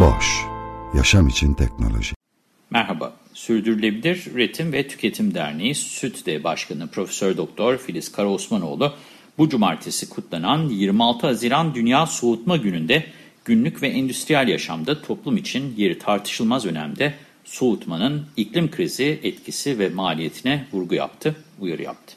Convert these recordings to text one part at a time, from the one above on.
Boş, yaşam için teknoloji. Merhaba, Sürdürülebilir Üretim ve Tüketim Derneği SÜTDE Başkanı Profesör Doktor Filiz Karaosmanoğlu bu cumartesi kutlanan 26 Haziran Dünya Soğutma Günü'nde günlük ve endüstriyel yaşamda toplum için yeri tartışılmaz önemde soğutmanın iklim krizi etkisi ve maliyetine vurgu yaptı, uyarı yaptı.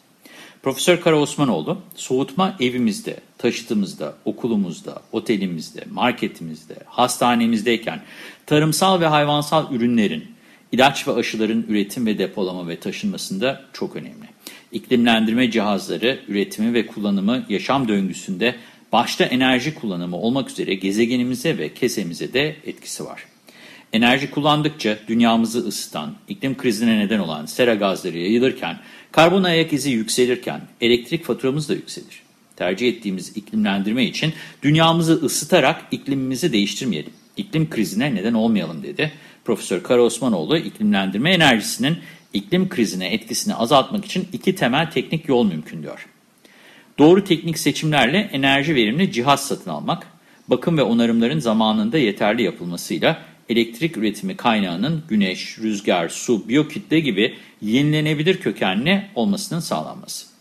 Profesör Kara Osmanoğlu, soğutma evimizde, taşıtımızda, okulumuzda, otelimizde, marketimizde, hastanemizdeyken tarımsal ve hayvansal ürünlerin, ilaç ve aşıların üretim ve depolama ve taşınmasında çok önemli. İklimlendirme cihazları, üretimi ve kullanımı yaşam döngüsünde başta enerji kullanımı olmak üzere gezegenimize ve kesemize de etkisi var. Enerji kullandıkça dünyamızı ısıtan, iklim krizine neden olan sera gazları yayılırken, karbon ayak izi yükselirken elektrik faturamız da yükselir. Tercih ettiğimiz iklimlendirme için dünyamızı ısıtarak iklimimizi değiştirmeyelim. İklim krizine neden olmayalım dedi. Profesör Kara Osmanoğlu iklimlendirme enerjisinin iklim krizine etkisini azaltmak için iki temel teknik yol mümkün diyor. Doğru teknik seçimlerle enerji verimli cihaz satın almak, bakım ve onarımların zamanında yeterli yapılmasıyla elektrik üretimi kaynağının güneş, rüzgar, su, biyokütle gibi yenilenebilir kökenli olmasının sağlanması.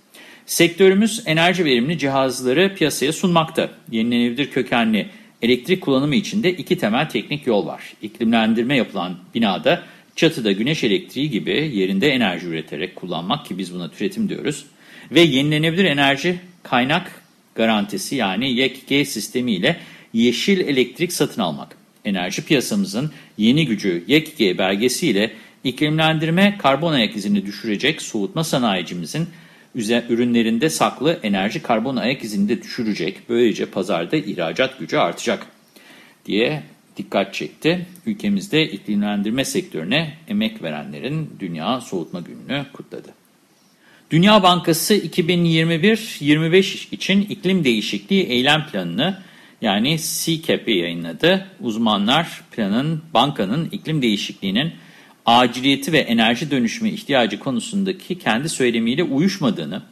Sektörümüz enerji verimli cihazları piyasaya sunmakta. Yenilenebilir kökenli elektrik kullanımı için de iki temel teknik yol var. İklimlendirme yapılan binada çatıda güneş elektriği gibi yerinde enerji üreterek kullanmak ki biz buna türetim diyoruz. Ve yenilenebilir enerji kaynak garantisi yani YEK-G sistemi ile yeşil elektrik satın almak enerji piyasamızın yeni gücü YEKG belgesiyle iklimlendirme karbon ayak izini düşürecek soğutma sanayicimizin ürünlerinde saklı enerji karbon ayak izini de düşürecek. Böylece pazarda ihracat gücü artacak diye dikkat çekti. Ülkemizde iklimlendirme sektörüne emek verenlerin Dünya Soğutma Günü'nü kutladı. Dünya Bankası 2021-25 için iklim değişikliği eylem planını yani CCAP'i yayınladı. Uzmanlar planın bankanın iklim değişikliğinin aciliyeti ve enerji dönüşümü ihtiyacı konusundaki kendi söylemiyle uyuşmadığını,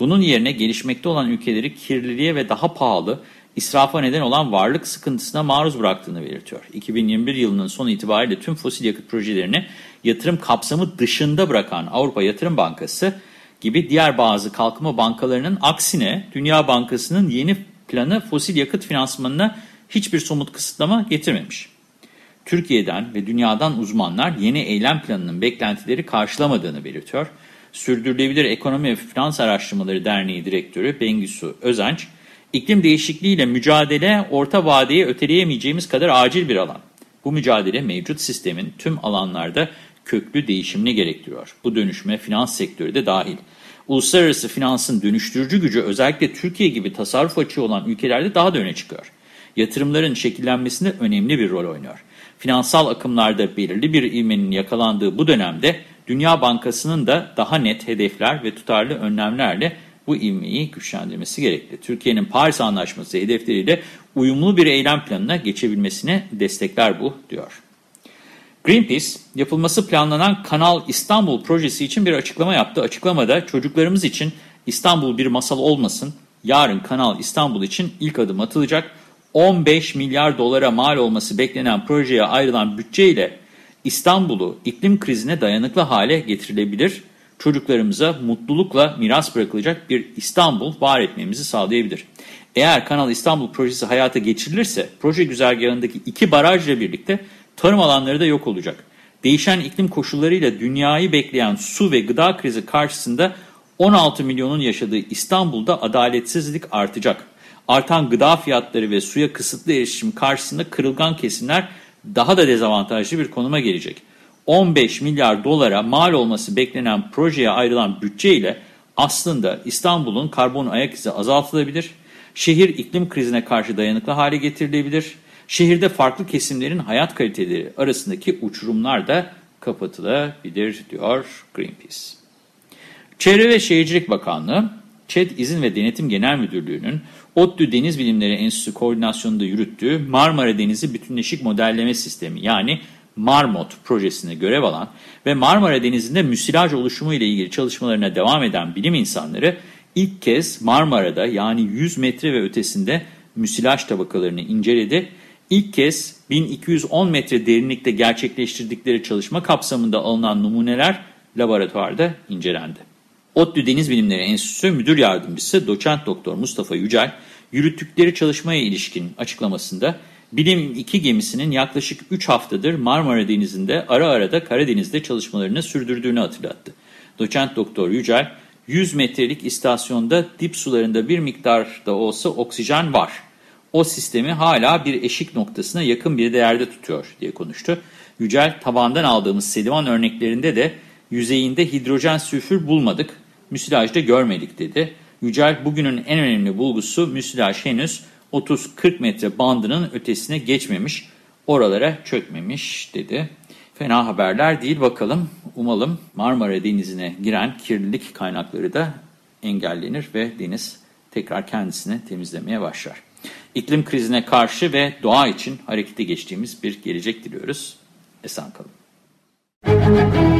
bunun yerine gelişmekte olan ülkeleri kirliliğe ve daha pahalı, israfa neden olan varlık sıkıntısına maruz bıraktığını belirtiyor. 2021 yılının son itibariyle tüm fosil yakıt projelerini yatırım kapsamı dışında bırakan Avrupa Yatırım Bankası gibi diğer bazı kalkınma bankalarının aksine Dünya Bankası'nın yeni planı fosil yakıt finansmanına hiçbir somut kısıtlama getirmemiş. Türkiye'den ve dünyadan uzmanlar yeni eylem planının beklentileri karşılamadığını belirtiyor. Sürdürülebilir Ekonomi ve Finans Araştırmaları Derneği Direktörü Bengisu Özenç, iklim değişikliğiyle mücadele orta vadeye öteleyemeyeceğimiz kadar acil bir alan. Bu mücadele mevcut sistemin tüm alanlarda köklü değişimini gerektiriyor. Bu dönüşüme finans sektörü de dahil. Uluslararası finansın dönüştürücü gücü özellikle Türkiye gibi tasarruf açığı olan ülkelerde daha da öne çıkıyor. Yatırımların şekillenmesinde önemli bir rol oynuyor. Finansal akımlarda belirli bir ivmenin yakalandığı bu dönemde Dünya Bankası'nın da daha net hedefler ve tutarlı önlemlerle bu ivmeyi güçlendirmesi gerekli. Türkiye'nin Paris Anlaşması hedefleriyle uyumlu bir eylem planına geçebilmesine destekler bu diyor. Greenpeace, yapılması planlanan Kanal İstanbul projesi için bir açıklama yaptı. Açıklamada çocuklarımız için İstanbul bir masal olmasın, yarın Kanal İstanbul için ilk adım atılacak. 15 milyar dolara mal olması beklenen projeye ayrılan bütçeyle İstanbul'u iklim krizine dayanıklı hale getirilebilir. Çocuklarımıza mutlulukla miras bırakılacak bir İstanbul var etmemizi sağlayabilir. Eğer Kanal İstanbul projesi hayata geçirilirse proje güzergahındaki iki barajla birlikte tarım alanları da yok olacak. Değişen iklim koşullarıyla dünyayı bekleyen su ve gıda krizi karşısında 16 milyonun yaşadığı İstanbul'da adaletsizlik artacak. Artan gıda fiyatları ve suya kısıtlı erişim karşısında kırılgan kesimler daha da dezavantajlı bir konuma gelecek. 15 milyar dolara mal olması beklenen projeye ayrılan bütçe ile aslında İstanbul'un karbon ayak izi azaltılabilir. Şehir iklim krizine karşı dayanıklı hale getirilebilir. Şehirde farklı kesimlerin hayat kaliteleri arasındaki uçurumlar da kapatılabilir diyor Greenpeace. Çevre ve Şehircilik Bakanlığı, ÇED İzin ve Denetim Genel Müdürlüğü'nün ODTÜ Deniz Bilimleri Enstitüsü koordinasyonunda yürüttüğü Marmara Denizi Bütünleşik Modelleme Sistemi yani Marmot projesine görev alan ve Marmara Denizi'nde müsilaj oluşumu ile ilgili çalışmalarına devam eden bilim insanları ilk kez Marmara'da yani 100 metre ve ötesinde müsilaj tabakalarını inceledi. İlk kez 1210 metre derinlikte gerçekleştirdikleri çalışma kapsamında alınan numuneler laboratuvarda incelendi. ODTÜ Deniz Bilimleri Enstitüsü Müdür Yardımcısı Doçent Doktor Mustafa Yücel, yürüttükleri çalışmaya ilişkin açıklamasında Bilim 2 gemisinin yaklaşık 3 haftadır Marmara Denizi'nde ara ara da Karadeniz'de çalışmalarını sürdürdüğünü hatırlattı. Doçent Doktor Yücel, 100 metrelik istasyonda dip sularında bir miktar da olsa oksijen var. O sistemi hala bir eşik noktasına yakın bir değerde tutuyor diye konuştu. Yücel, tabandan aldığımız sediman örneklerinde de yüzeyinde hidrojen sülfür bulmadık, müsilajda görmedik dedi. Yücel, bugünün en önemli bulgusu müsilaj henüz 30-40 metre bandının ötesine geçmemiş, oralara çökmemiş dedi. Fena haberler değil bakalım. Umalım Marmara Denizi'ne giren kirlilik kaynakları da engellenir ve deniz tekrar kendisini temizlemeye başlar. İklim krizine karşı ve doğa için harekete geçtiğimiz bir gelecek diliyoruz. Esen kalın.